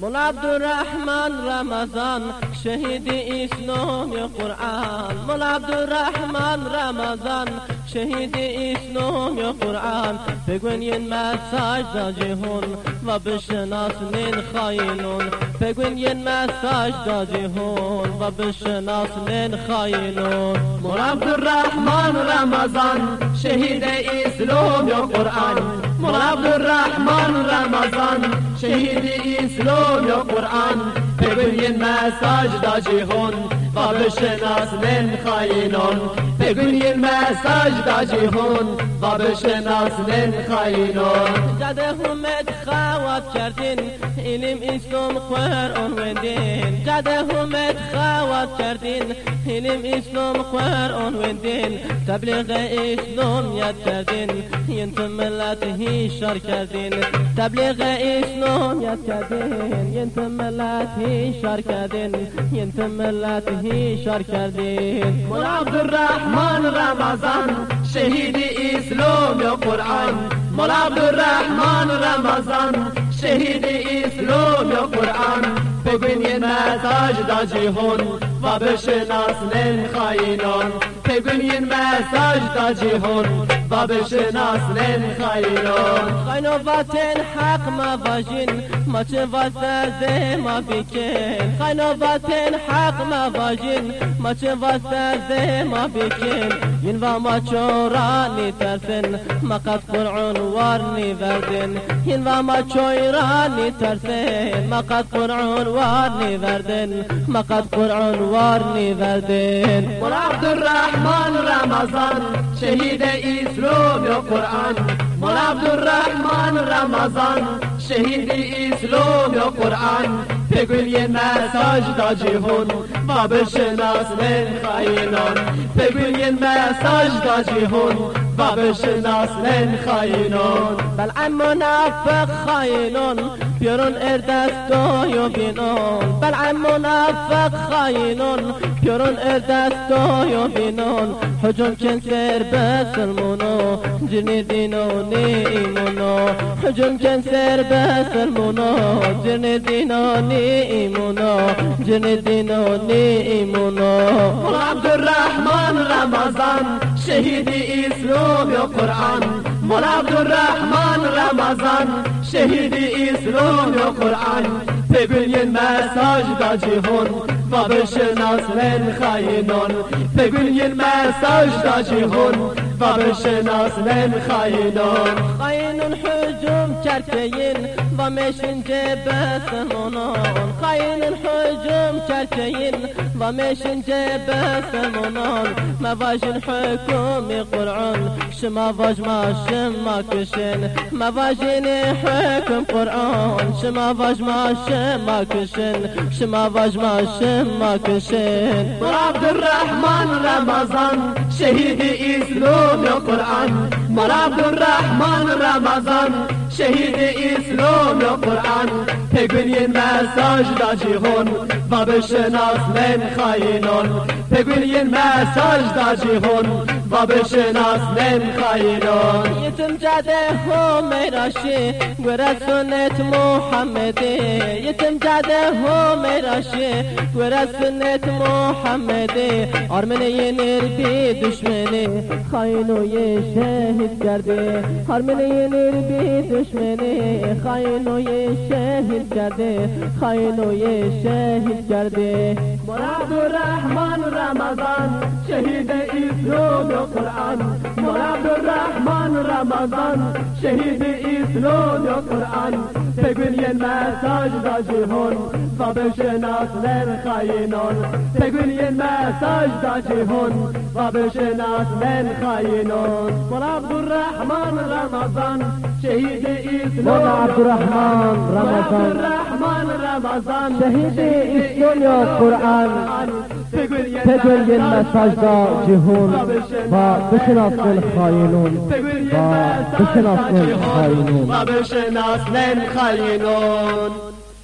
مولا عبدالرحمن رمضان شهید اسلام قرآن. مولا عبدالرحمن رمضان شهید اسلام قرآن. بگوین یه مساج دا جهون و بشناس نین خاینون. بگوین یه مساج دا جهون و بشناس نین خاینون. مولا عبدالرحمن رمضان شهید اسلام قرآن. مولا شهید اسلام قرآن بگوین مساج دا جهون و بشناس نین خاینون بگوین مساج دا جهون و بشناس نین خاینون جده همت خواب کردین علم اسلام قرآن وندین جده همت خواب کردین علم اسلام قرآن وندین تبلیغ اسلام یاد کردین ینت ملت هیشار کردین. تبلیغ اسلام یاد کردین ینت ملت هیشار کردین. ینت ملت هیشار کردین. مولا عبدالرحمن رمضان شهید اسلام یا قرآن. مولا عبدالرحمن رمضان شهید اسلام یا قرآن. بگوین یه مساج دا جهون و بشناس نین خاینان بگوین یه مساج دا جهون و بشناس نین خاینان خاینو واتن حق ما واجین ما چه واسه ما بیکن خاینو واتن حق ما واجین ما چه واسه ما بیکن ین و ما چورانی ترسن ما قد قرعون وارنی وردن ین و ما چورانی ترسن ما قد قرعون وارنی وردن ما قد قرعون وارنی وردن مولا عبدالرحمن رمضان شهید اسلام یا قرآن مولا عبدالرحمن رمضان شهید اسلام یا قرآن بگوین یه مساج دا جهون و بشناس من خاینان. بگوین یه مساج دا جهون و بشناس من خاینان. بل منافق خاینون بیرون اردستای بینون بل منافق خاینون بیرون اردستای بینون حجم کنسر بسلمونو جنی دینو نیمونو حجم کنسر بسلمونو جنی دینو نیمونو جنی دینو نیمونو عبدالرحمن رمضان شهید اسلام یا قرآن. مولا عبدالرحمن رمضان شهید اسلام یا قرآن. بگوین مساج دا جهون و بشناس من خاینان بگوین مساج دا جهون و بشناس من خاینان خاینون حجوم کرکین و مشن جبسمونان خاینون حجوم کرکین و مشن جبسمونان مواجن حکوم قرآن شما واج ما شما کشن مواجن حکم قرآن شما واج ما شما کشن شما واج ما شما کشن عبد الرحمن رمضان شهید اسلام قرآن مر عبد الرحمن رمضان شهید اسلام قرآن بگوین مساج دا جهون و بشناس من خاینان بگوین مساج دا جهون و بشناس من خاینان یتم جاده هو میراشی گوره سنت محمدی. یتم جاده هو میراشی گوره سنت محمدی. آرمنه نربی دشمنی خاینو یه شهید کرده آرمنه نربی دشمنی خاینو یه شهید خاینو یه شهید کرده مراد الرحمن رمضان شهید اسلام قرآن بگوین یه مساج دا جهون و بشناس من خاینان بگوین یه مساج دا جهون و بشناس من خاینان مراد الرحمن رمضان شهید اسلام عبدالرحمن رمضان الرحمن رمضان شهید اسلام یا قرآن؟ بگوین یه مساج دا جهون و بشناسن خاینون و بشناسن خاینون. و بشناسن خاینون.